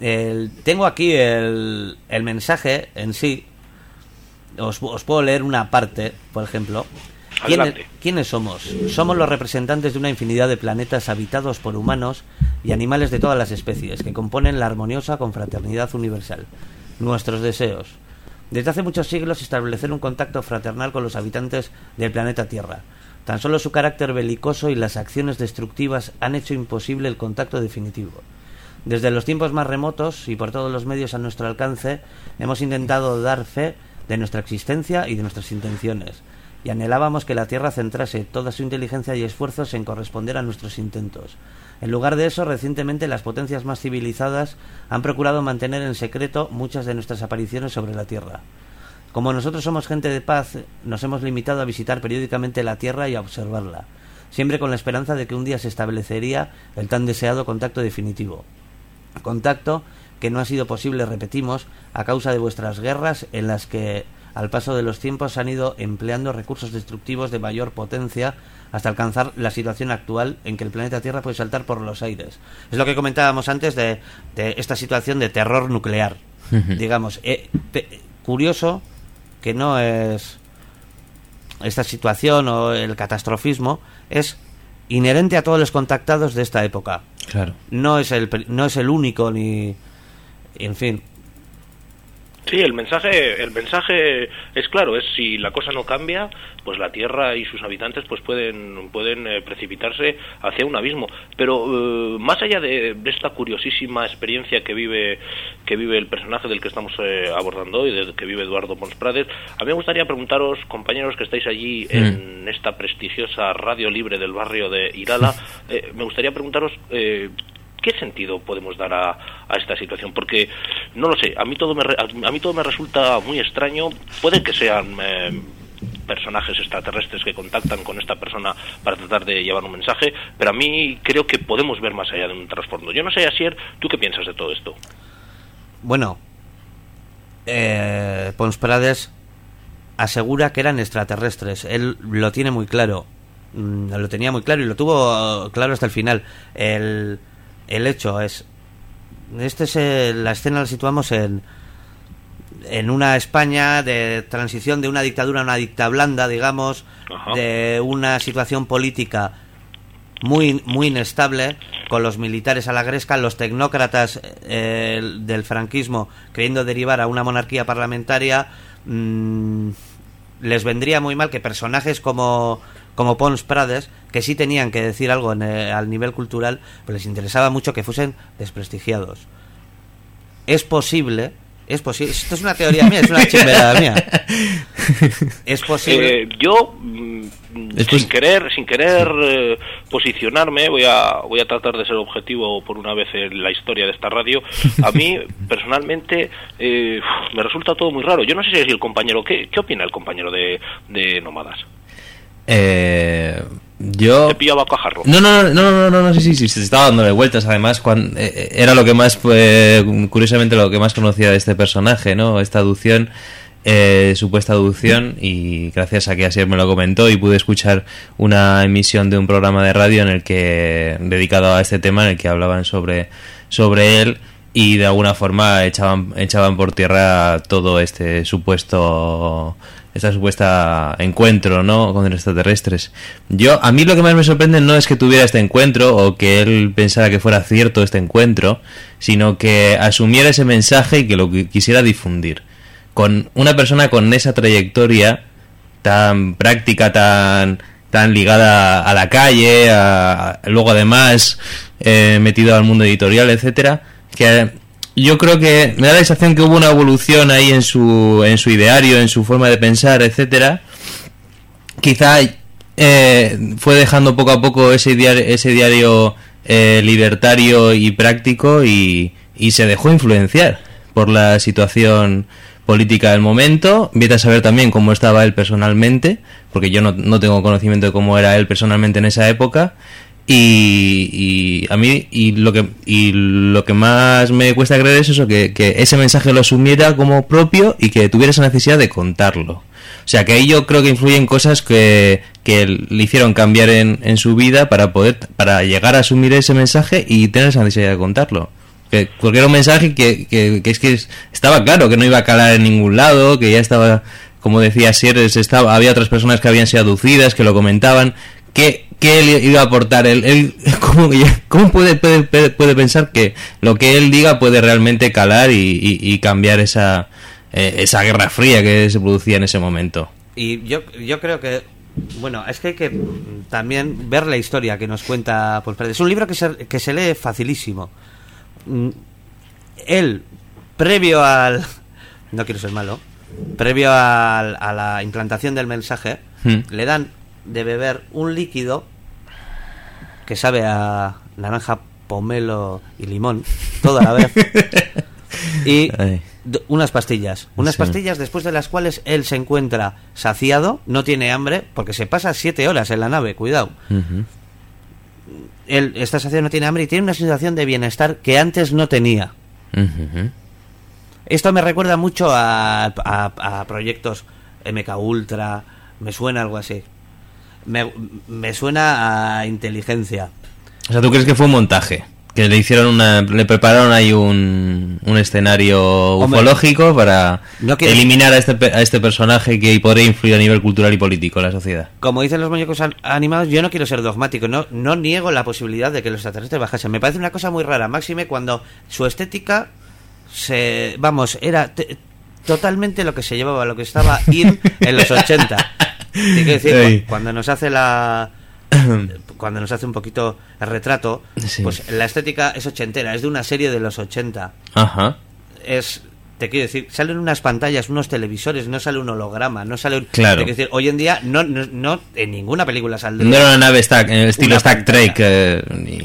El- tengo aquí el, el mensaje en sí. Os, os puedo leer una parte, por ejemplo. ¿Quiénes, Adelante. ¿Quiénes somos? Somos los representantes de una infinidad de planetas habitados por humanos y animales de todas las especies que componen la armoniosa confraternidad universal. Nuestros deseos. Desde hace muchos siglos establecer un contacto fraternal con los habitantes del planeta Tierra. Tan solo su carácter belicoso y las acciones destructivas han hecho imposible el contacto definitivo. Desde los tiempos más remotos y por todos los medios a nuestro alcance, hemos intentado dar fe de nuestra existencia y de nuestras intenciones. Y anhelábamos que la Tierra centrase toda su inteligencia y esfuerzos en corresponder a nuestros intentos. En lugar de eso, recientemente las potencias más civilizadas han procurado mantener en secreto muchas de nuestras apariciones sobre la Tierra. Como nosotros somos gente de paz, nos hemos limitado a visitar periódicamente la Tierra y a observarla, siempre con la esperanza de que un día se establecería el tan deseado contacto definitivo. Contacto que no ha sido posible, repetimos, a causa de vuestras guerras en las que al paso de los tiempos han ido empleando recursos destructivos de mayor potencia hasta alcanzar la situación actual en que el planeta Tierra puede saltar por los aires. Es lo que comentábamos antes de, de esta situación de terror nuclear. Digamos, eh, pe- curioso que no es esta situación o el catastrofismo es inherente a todos los contactados de esta época. Claro. No es el no es el único ni en fin, Sí, el mensaje, el mensaje es claro, es si la cosa no cambia, pues la Tierra y sus habitantes pues pueden pueden eh, precipitarse hacia un abismo. Pero eh, más allá de, de esta curiosísima experiencia que vive que vive el personaje del que estamos eh, abordando hoy, del que vive Eduardo Pons Prades, a mí me gustaría preguntaros, compañeros que estáis allí en esta prestigiosa radio libre del barrio de Irala, eh, me gustaría preguntaros eh, ¿Qué sentido podemos dar a, esta situación? Porque no lo sé, a mí todo me, a mí todo me resulta muy extraño. Puede que sean eh, personajes extraterrestres que contactan con esta persona para tratar de llevar un mensaje, pero a mí creo que podemos ver más allá de un trasfondo. Yo no sé, Asier, ¿tú qué piensas de todo esto? Bueno, eh, Pons Prades asegura que eran extraterrestres. Él lo tiene muy claro. Mm, Lo tenía muy claro y lo tuvo eh, claro hasta el final. El, el hecho es. Este es el- la escena la situamos en. En una España de transición de una dictadura a una dicta blanda, digamos, Ajá. de una situación política muy muy inestable con los militares a la gresca, los tecnócratas eh, del franquismo queriendo derivar a una monarquía parlamentaria mm, les vendría muy mal que personajes como como Pons Prades que sí tenían que decir algo en, al nivel cultural pues les interesaba mucho que fuesen desprestigiados es posible es posible esto es una teoría mía es una chimberada mía es posible Eh, yo, mm, Después- sin querer, sin querer eh, posicionarme, voy a, voy a tratar de ser objetivo por una vez en la historia de esta radio. A mí, personalmente, eh, me resulta todo muy raro. Yo no sé si el compañero, ¿qué, qué opina el compañero de, de Nómadas? Eh, yo... ¿Te pillaba cajarro? No, no, no, no, no, no, sí, sí, sí, se estaba dándole vueltas. Además, cuan- eh, eh, era lo que más, curiosamente, lo que más conocía de este personaje, ¿no? Esta aducción, eh, supuesta aducción, y gracias a que Asier me lo comentó y pude escuchar una emisión de un programa de radio en el que, dedicado a este tema, en el que hablaban sobre, sobre él y de alguna forma echaban, echaban por tierra todo este supuesto esta supuesta encuentro no con extraterrestres. Yo a mí lo que más me sorprende no es que tuviera este encuentro o que él pensara que fuera cierto este encuentro sino que asumiera ese mensaje y que lo qui- quisiera difundir. Con una persona con esa trayectoria tan práctica, tan tan ligada a la calle, a- luego además eh, metido al mundo editorial, etcétera, que yo creo que me da la sensación que hubo una evolución ahí en su en su ideario, en su forma de pensar, etcétera. Quizá eh, fue dejando poco a poco ese diario, ese diario eh, libertario y práctico y, se dejó influenciar por la situación política del momento. Vete a saber también cómo estaba él personalmente, porque yo no, no tengo conocimiento de cómo era él personalmente en esa época. Y, a mí y lo que y lo que más me cuesta creer es eso que, que ese mensaje lo asumiera como propio y que tuviera esa necesidad de contarlo. O sea que ahí yo creo que influyen cosas que, que le hicieron cambiar en, en su vida para poder para llegar a asumir ese mensaje y tener esa necesidad de contarlo. Que, porque era un mensaje que, que, que es que es- estaba claro que no iba a calar en ningún lado que ya estaba como decía Sieres estaba había otras personas que habían sido aducidas que lo comentaban que ¿Qué él iba a aportar? Él, él- ¿Cómo, cómo puede, puede, puede pensar que lo que él diga puede realmente calar y, y- y cambiar esa, eh, esa guerra fría que se producía en ese momento? Y yo, yo creo que, bueno, es que hay que también ver la historia que nos cuenta Paul. Es un libro que se, que se lee facilísimo. Mm, Él, previo al... No quiero ser malo. Previo al- a la implantación del mensaje, Hmm. le dan de beber un líquido que sabe a naranja, pomelo y limón, todo a la vez. y unas pastillas. Unas Sí. pastillas después de las cuales él se encuentra saciado, no tiene hambre, porque se pasa siete horas en la nave, cuidado. Él está saciado, no tiene hambre y tiene una sensación de bienestar que antes no tenía. Esto me recuerda mucho a, a- a proyectos MK Ultra, me suena algo así. Me, me suena a inteligencia. O sea, ¿tú crees que fue un montaje? Que le hicieron una, le prepararon ahí un, un escenario Hombre, ufológico para no quiero- eliminar a este, a este personaje que podría influir a nivel cultural y político en la sociedad. Como dicen los muñecos an- animados, yo no quiero ser dogmático, no, no niego la posibilidad de que los extraterrestres bajasen. Me parece una cosa muy rara, máxime cuando su estética se, vamos, era te- totalmente lo que se llevaba, lo que estaba in en los 80. Te quiero decir, cuando nos hace la cuando nos hace un poquito el retrato, Sí. pues la estética es ochentera, es de una serie de los 80. Ajá. Es te quiero decir, salen unas pantallas, unos televisores, no sale un holograma, no sale un... Claro. Te quiero decir, hoy en día no, no, no- en ninguna película saldría... No era una nave stack, en el estilo Stack. Trek. eh, ni-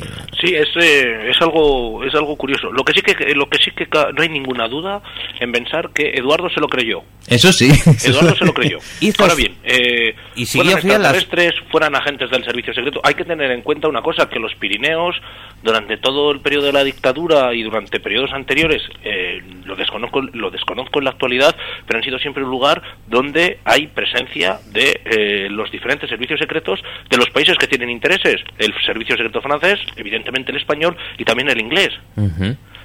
Sí, es, eh, es algo es algo curioso. Lo que sí que lo que sí que no hay ninguna duda en pensar que Eduardo se lo creyó. Eso sí. Eduardo se lo creyó. Hizo- Ahora bien, eh, Y fueran las- extraterrestres, fueran agentes del servicio secreto, hay que tener en cuenta una cosa, que los Pirineos, durante todo el periodo de la dictadura y durante periodos anteriores, eh, lo, desconozco, lo desconozco en la actualidad, pero han sido siempre un lugar donde hay presencia de eh, los diferentes servicios secretos de los países que tienen intereses. El servicio secreto francés, evidentemente el español y también el inglés.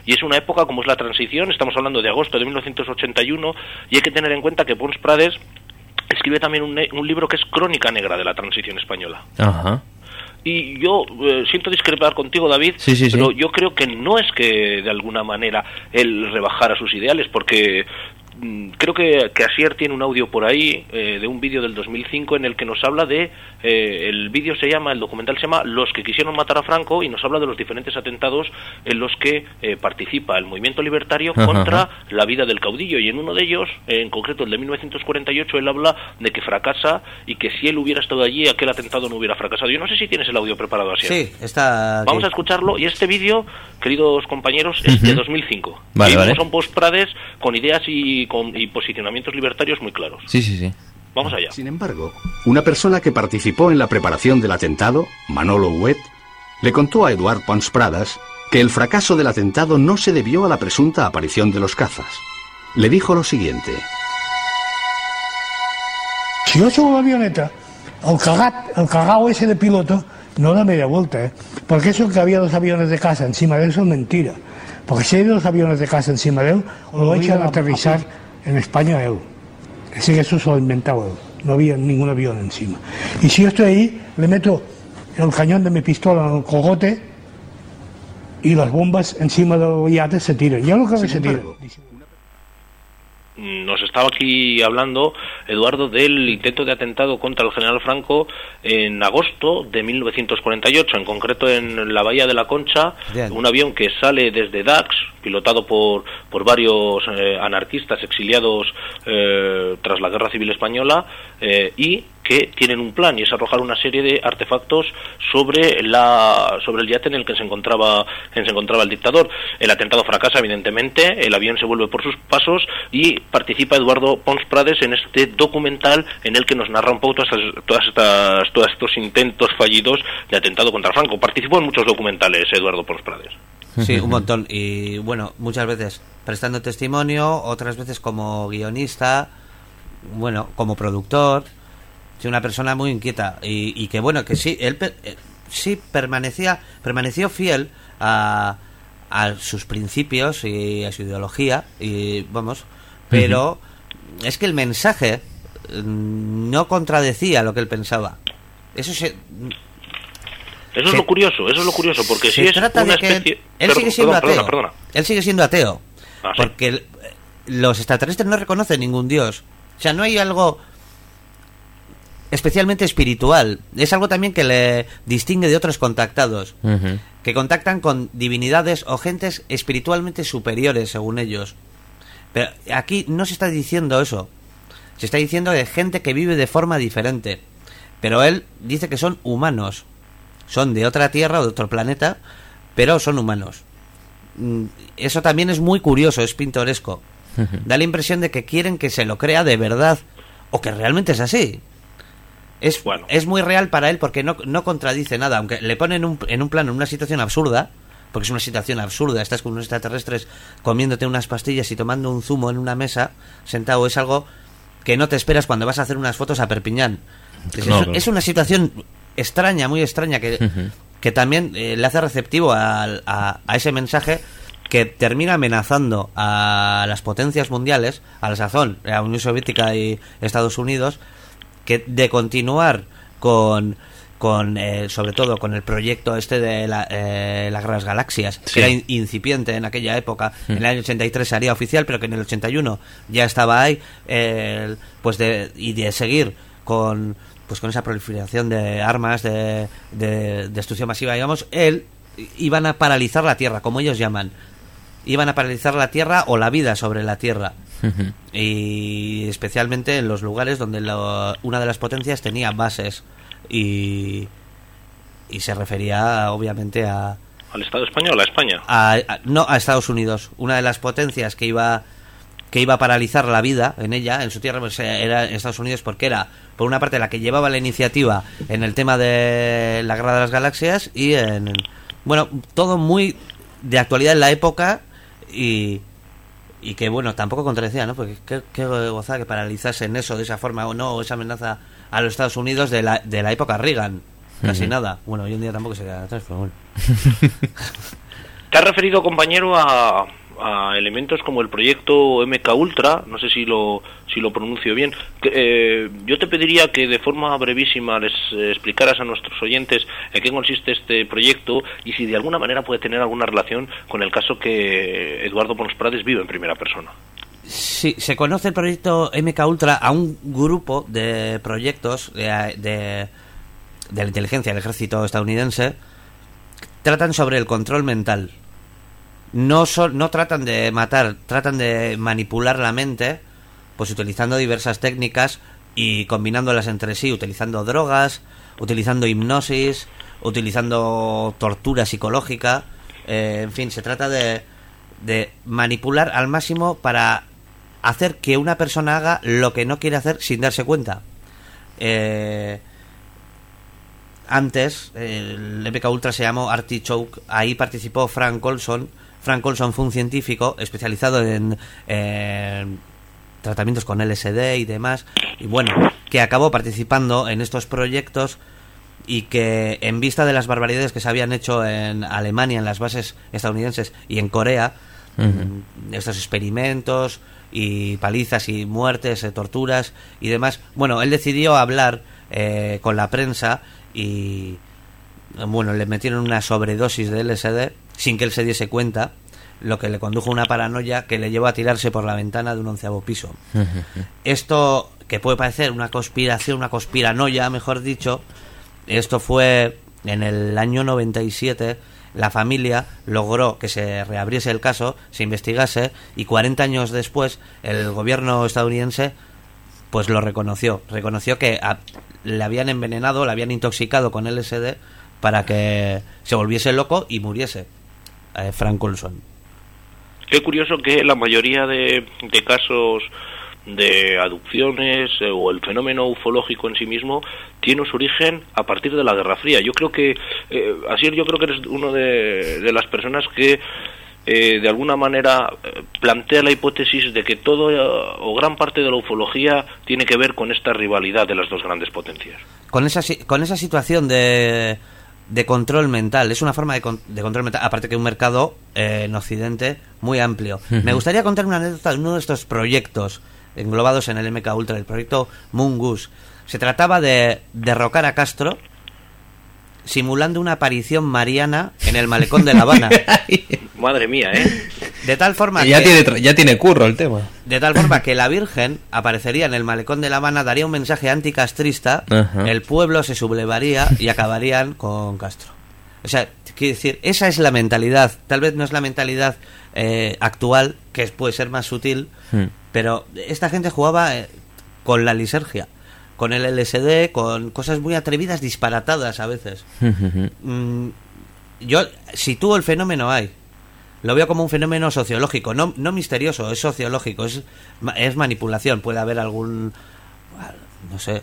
Y es una época como es la transición, estamos hablando de agosto de 1981, y hay que tener en cuenta que Pons Prades escribe también un, un libro que es Crónica Negra de la transición española. Ajá. Y yo eh, siento discrepar contigo, David, Sí, sí, sí. pero yo creo que no es que de alguna manera él rebajara sus ideales, porque creo que, que Asier tiene un audio por ahí eh, de un vídeo del 2005 en el que nos habla de, eh, el vídeo se llama, el documental se llama Los que quisieron matar a Franco y nos habla de los diferentes atentados en los que eh, participa el movimiento libertario Ajá, contra ajá. la vida del caudillo y en uno de ellos, eh, en concreto el de 1948, él habla de que fracasa y que si él hubiera estado allí aquel atentado no hubiera fracasado. Yo no sé si tienes el audio preparado así. Sí, está... aquí. Vamos a escucharlo y este vídeo, queridos compañeros, es de 2005. Vale, y vale. vemos a un post Prades con ideas y, con, y posicionamientos libertarios muy claros. Sí, sí, sí. Vamos allá. Sin embargo, una persona que participó en la preparación del atentado, Manolo Huet, le contó a Eduard Pons Pradas que el fracaso del atentado no se debió a la presunta aparición de los cazas. Le dijo lo siguiente. Si yo subo la avioneta, el cagat, el cagao ese de piloto no da media vuelta, ¿eh? Porque eso que había dos aviones de casa encima de él son mentira. Porque si hay dos aviones de casa encima de él, lo echan a aterrizar en España a él. Así que eso se lo ha inventado él. No había ningún avión encima. Y si yo estoy ahí, le meto el cañón de mi pistola en el cogote y las bombas encima del yate se tiran. Ya lo que se tiran. Nos estaba aquí hablando, Eduardo, del intento de atentado contra el general Franco en agosto de 1948, en concreto en la Bahía de la Concha, Bien. un avión que sale desde Dax, pilotado por, por varios eh, anarquistas exiliados eh, tras la Guerra Civil Española, eh, y que tienen un plan y es arrojar una serie de artefactos sobre la sobre el yate en el que se encontraba en que se encontraba el dictador. El atentado fracasa evidentemente, el avión se vuelve por sus pasos y participa Eduardo Pons Prades en este documental en el que nos narra un poco todas estas, todas estas todos estos intentos fallidos de atentado contra Franco. Participó en muchos documentales Eduardo Pons Prades. Sí, un montón. Y bueno, muchas veces prestando testimonio, otras veces como guionista, bueno, como productor. Sí, una persona muy inquieta. Y, y que bueno, que sí, él eh, sí permanecía, permaneció fiel a, a sus principios y a su ideología. Y vamos, pero es que el mensaje mm, no contradecía lo que él pensaba. Eso se, Eso es lo curioso, eso es lo curioso, porque se si es trata una de que especie... él Perdón, sigue siendo perdón, ateo. perdona, perdona. Él sigue siendo ateo. Ah, sí. porque el- los extraterrestres no reconocen ningún dios. O sea, no hay algo especialmente espiritual. Es algo también que le distingue de otros contactados, que contactan con divinidades o gentes espiritualmente superiores, según ellos. Pero aquí no se está diciendo eso. Se está diciendo de gente que vive de forma diferente. Pero él dice que son humanos. Son de otra tierra o de otro planeta, pero son humanos. Mm, Eso también es muy curioso, es pintoresco. Da la impresión de que quieren que se lo crea de verdad o que realmente es así. Es, es muy real para él porque no, no contradice nada, aunque le ponen un, en un plano, en una situación absurda, porque es una situación absurda, estás con unos extraterrestres comiéndote unas pastillas y tomando un zumo en una mesa, sentado, es algo que no te esperas cuando vas a hacer unas fotos a Perpiñán. Es, una situación extraña, muy extraña, que, que también eh, le hace receptivo al- a, a ese mensaje que termina amenazando a las potencias mundiales, a la sazón, a la Unión Soviética y Estados Unidos, que de continuar con con eh, sobre todo con el proyecto este de la, eh, las Galaxias Sí. que era in- incipiente en aquella época Mm. en el año 83 se haría oficial pero que en el 81 ya estaba ahí eh, pues de y de seguir con pues con esa proliferación de armas de, de destrucción masiva digamos él iban a paralizar la Tierra como ellos llaman iban a paralizar la Tierra o la vida sobre la Tierra y especialmente en los lugares donde lo- una de las potencias tenía bases y, y se refería obviamente a, ¿Al Estado español? ¿A España? a- a- no a Estados Unidos una de las potencias que iba que iba a paralizar la vida en ella en su tierra pues, eh, era Estados Unidos porque era por una parte la que llevaba la iniciativa en el tema de la guerra de las galaxias y en bueno todo muy de actualidad en la época y y que bueno tampoco contradecía no porque qué, qué gozada que paralizasen eso de esa forma o no o esa amenaza a los Estados Unidos de la, de la época Reagan. Casi nada. Bueno hoy en día tampoco se queda atrás pero bueno. Te has referido, compañero, a, a elementos como el proyecto MK Ultra, no sé si lo, si lo pronuncio bien. Que, eh, yo te pediría que de forma brevísima les explicaras a nuestros oyentes en qué consiste este proyecto y si de alguna manera puede tener alguna relación con el caso que Eduardo Pons Prades vive en primera persona. Sí, se conoce el proyecto MK Ultra a un grupo de proyectos de, de, de la inteligencia del ejército estadounidense tratan sobre el control mental. No, son, no tratan de matar, tratan de manipular la mente, pues utilizando diversas técnicas y combinándolas entre sí, utilizando drogas, utilizando hipnosis, utilizando tortura psicológica. eh, en fin, se trata de, de manipular al máximo para hacer que una persona haga lo que no quiere hacer sin darse cuenta. Eh, antes, el MK Ultra se llamó Artichoke, ahí participó Frank Olson. Frank Olson fue un científico especializado en, en tratamientos con LSD y demás, y bueno, que acabó participando en estos proyectos y que en vista de las barbaridades que se habían hecho en Alemania, en las bases estadounidenses y en Corea, estos experimentos y palizas y muertes, eh, torturas y demás, bueno, él decidió hablar eh, con la prensa y bueno, le metieron una sobredosis de LSD sin que él se diese cuenta, lo que le condujo a una paranoia que le llevó a tirarse por la ventana de un onceavo piso. Esto, que puede parecer una conspiración, una conspiranoia, mejor dicho, esto fue en el año 97. La familia logró que se reabriese el caso, se investigase y 40 años después el gobierno estadounidense pues lo reconoció. Reconoció que a- le habían envenenado, le habían intoxicado con LSD para que se volviese loco y muriese. Eh, Frank Olson. Qué curioso que la mayoría de, de casos de adopciones eh, o el fenómeno ufológico en sí mismo tiene su origen a partir de la Guerra Fría. Yo creo que, eh, así yo creo que eres uno de, de las personas que eh, de alguna manera eh, plantea la hipótesis de que todo eh, o gran parte de la ufología tiene que ver con esta rivalidad de las dos grandes potencias. con esa con esa situación de, de control mental es una forma de, con- de control mental aparte que un mercado eh, en Occidente muy amplio. Me gustaría contar una anécdota de uno de estos proyectos englobados en el MK Ultra el proyecto Goose se trataba de derrocar a Castro simulando una aparición mariana en el malecón de La Habana Madre mía, ¿eh? de tal forma ya, que- tiene, ya tiene curro el tema. de tal forma que la Virgen aparecería en el malecón de La Habana, daría un mensaje anticastrista, Ajá. el pueblo se sublevaría y acabarían con Castro. O sea, quiero decir, esa es la mentalidad. Tal vez no es la mentalidad eh, actual, que puede ser más sutil, Hmm. pero esta gente jugaba eh, con la lisergia, con el LSD, con cosas muy atrevidas, disparatadas a veces. Mm, yo sitúo el fenómeno ahí. Lo veo como un fenómeno sociológico, no, no misterioso, es sociológico, es, es manipulación. Puede haber algún. No sé,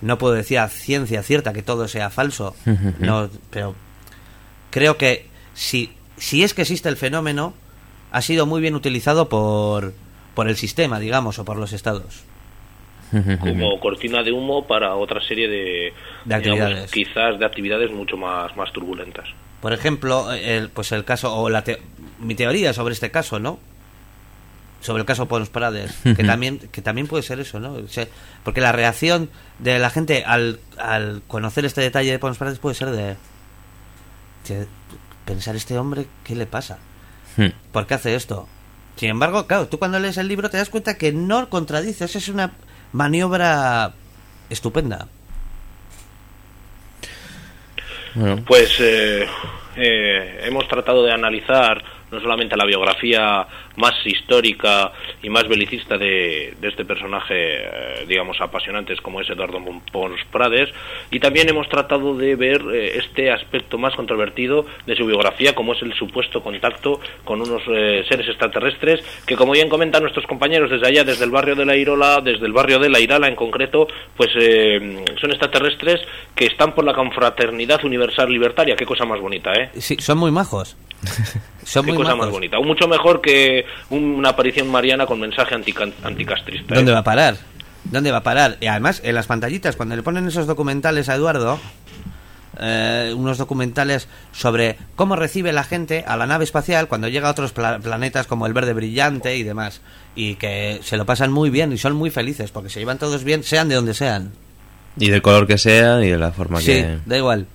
no puedo decir a ciencia cierta que todo sea falso, no, pero creo que si, si es que existe el fenómeno, ha sido muy bien utilizado por, por el sistema, digamos, o por los estados. como cortina de humo para otra serie de, De digamos, actividades. quizás de actividades mucho más, más turbulentas. Por ejemplo, el, pues el caso, o la te- mi teoría sobre este caso, ¿no? Sobre el caso Pons Prades, que también, que también puede ser eso, ¿no? O sea, porque la reacción de la gente al, al conocer este detalle de Pons Prades puede ser de, de pensar este hombre, ¿qué le pasa? Hmm. ¿Por qué hace esto? Sin embargo, claro, tú cuando lees el libro te das cuenta que no contradice, eso es una maniobra estupenda. Bueno, Pues eh, eh, hemos tratado de analizar no solamente la biografía más histórica y más belicista de, de este personaje, eh, digamos, apasionante como es Eduardo Pons Prades, y también hemos tratado de ver eh, este aspecto más controvertido de su biografía, como es el supuesto contacto con unos eh, seres extraterrestres, que como bien comentan nuestros compañeros desde allá, desde el barrio de la Irola, desde el barrio de la Irala en concreto, pues eh, son extraterrestres que están por la confraternidad universal libertaria. Qué cosa más bonita, ¿eh? Sí, son muy majos. Son Qué muy cosa majos. más bonita. Mucho mejor que un- una aparición mariana con mensaje anticastrista. ¿eh? ¿Dónde va a parar? ¿Dónde va a parar? Y además, en las pantallitas, cuando le ponen esos documentales a Eduardo, eh, unos documentales sobre cómo recibe la gente a la nave espacial cuando llega a otros pla- planetas como el verde brillante y demás, y que se lo pasan muy bien y son muy felices porque se llevan todos bien, sean de donde sean. y del color que sea y de la forma Sí, que... da igual.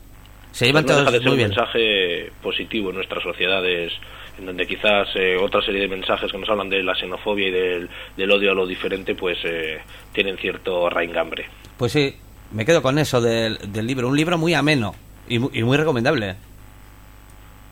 Se Pues llevan deja todos de ser muy un bien. mensaje positivo en nuestras sociedades, en donde quizás eh, otra serie de mensajes que nos hablan de la xenofobia y del, del odio a lo diferente, pues eh, tienen cierto raingambre. Pues sí, me quedo con eso del, del libro. Un libro muy ameno y mu- y muy recomendable.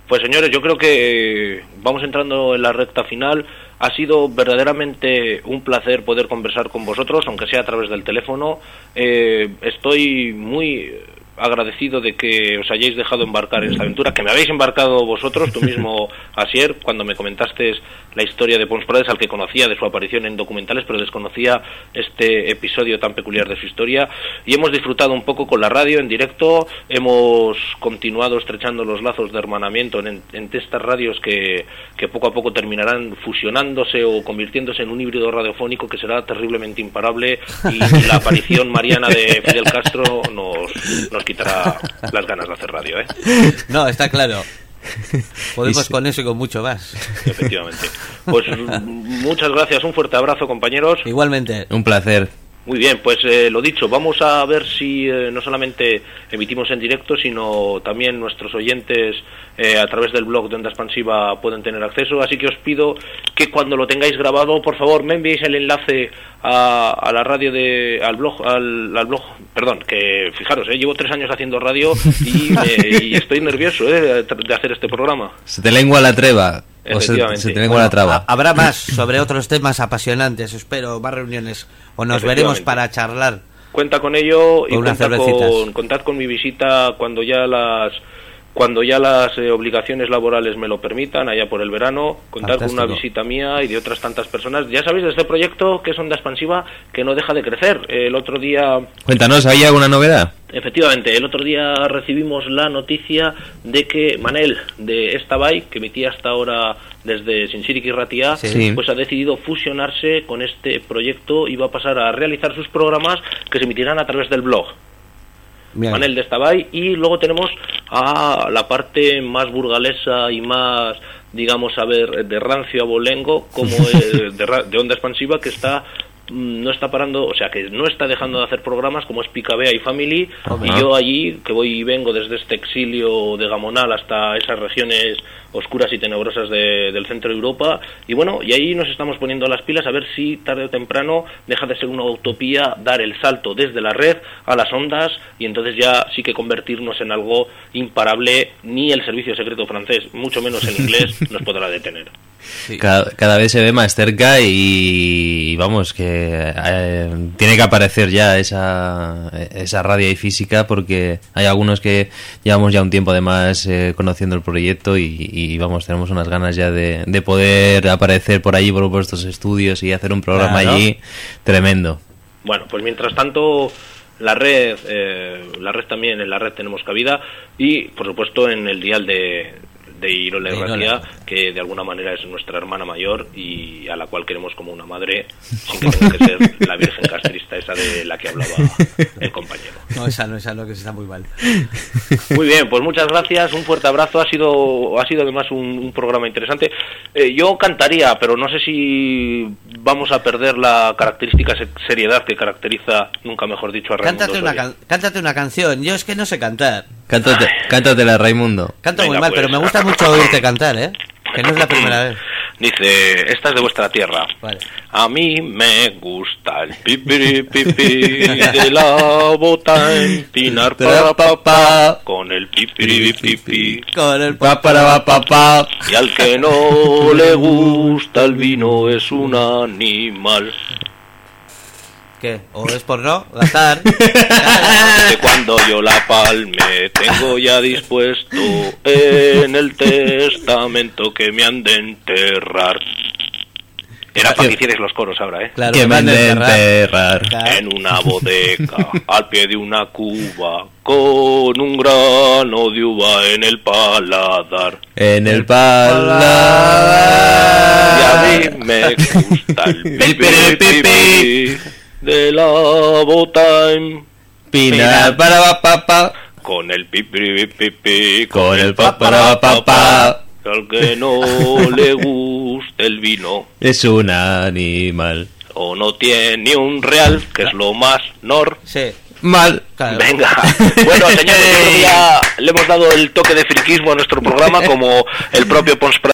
Pues señores, yo creo que vamos entrando en la recta final. Ha sido verdaderamente un placer poder conversar con vosotros, aunque sea a través del teléfono. Eh, estoy muy agradecido de que os hayáis dejado embarcar en esta aventura, que me habéis embarcado vosotros, tú mismo, Asier, cuando me comentaste la historia de Pons Prades, al que conocía de su aparición en documentales, pero desconocía este episodio tan peculiar de su historia. Y hemos disfrutado un poco con la radio en directo, hemos continuado estrechando los lazos de hermanamiento en, en estas radios que, que poco a poco terminarán fusionándose o convirtiéndose en un híbrido radiofónico que será terriblemente imparable y la aparición mariana de Fidel Castro nos, nos quitará las ganas de hacer radio, ¿eh? No, está claro. Podemos sí. con eso y con mucho más. efectivamente. Pues muchas gracias, un fuerte abrazo compañeros. Igualmente. Un placer. Muy bien, pues eh, lo dicho, vamos a ver si eh, no solamente emitimos en directo, sino también nuestros oyentes eh, a través del blog de Onda Expansiva pueden tener acceso. Así que os pido que cuando lo tengáis grabado, por favor, me enviéis el enlace a, a la radio de, al blog, al, al blog, perdón, que fijaros, eh, llevo tres años haciendo radio y, me- y estoy nervioso eh, de hacer este programa. Se te lengua la treba. O se, Efectivamente. se te lengua la traba. Ha- Habrá más sobre otros temas apasionantes, espero, más reuniones. O nos veremos para charlar. cuenta con ello y Con cuenta con, contad con mi visita cuando ya las cuando ya las eh, obligaciones laborales me lo permitan, allá por el verano, contar con una visita mía y de otras tantas personas. Ya sabéis de este proyecto que es Onda Expansiva que no deja de crecer. El otro día Cuéntanos, ¿hay alguna novedad? Efectivamente, el otro día recibimos la noticia de que Manel de Estabay, que emitía hasta ahora desde Sinsiric y Ratia, Sí. pues ha decidido fusionarse con este proyecto y va a pasar a realizar sus programas que se emitirán a través del blog. Bien. Manel de Estabay y luego tenemos a la parte más burgalesa y más digamos a ver de rancio abolengo como de, de onda expansiva que está no está parando, o sea, que no está dejando de hacer programas como es Picabea y Family, y yo allí, que voy y vengo desde este exilio de Gamonal hasta esas regiones oscuras y tenebrosas de- del centro de Europa, y bueno, y ahí nos estamos poniendo las pilas a ver si tarde o temprano deja de ser una utopía dar el salto desde la red a las ondas, y entonces ya sí que convertirnos en algo imparable, ni el servicio secreto francés, mucho menos el inglés, nos podrá detener. Sí. Cada, cada vez se ve más cerca y vamos, que eh, tiene que aparecer ya esa, esa radio y física porque hay algunos que llevamos ya un tiempo además eh, conociendo el proyecto y, y, vamos, tenemos unas ganas ya de, de poder aparecer por allí, por vuestros estudios y hacer un programa Claro. allí tremendo. Bueno, pues mientras tanto, la red, eh, la red también, en la red tenemos cabida y, por supuesto, en el dial de, de. Ratia, que de alguna manera es nuestra hermana mayor y a la cual queremos como una madre, sin que tenga que ser la virgen castrista esa de la que hablaba el compañero. No, esa no, esa no, que está muy mal. Muy bien, pues muchas gracias, un fuerte abrazo. Ha sido, ha sido además un, un programa interesante. Eh, yo cantaría, pero no sé si vamos a perder la característica se- seriedad que caracteriza, nunca mejor dicho, a Raimundo Cántate una, can- cántate una canción. Yo es que no sé cantar. Cántate, cántatela, Raimundo. Canto muy Venga, mal, pues. pero me gusta mucho oírte cantar, ¿eh? Que no es la primera vez. Dice, esta es de vuestra tierra. Vale. A mí me gusta el pipiri pipi de la bota empinar para papá con el pipiri pipi. Con el Pa, para, pa, pa, pa. Y al que no le gusta el vino es un animal. ¿Qué? ¿O es por no? Gastar. Que cuando yo la palme tengo ya dispuesto en el testamento que me han de enterrar. Era para que hicierais los coros ahora, ¿eh? Claro, que me han de enterrar. En una bodega, al pie de una cuba, con un grano de uva en el paladar. En el Y a paladar. mí me gusta el pipi, pipi de la bota en Pinar para pa, pa, pa. con el pipi pipi Con el pa, para, pa, pa. al que no le guste el vino Es un animal. o no tiene ni un real que es lo más nor Sí. Mal. Claro. Venga, bueno señores, ya le hemos dado el toque de friquismo a nuestro programa como el propio Pons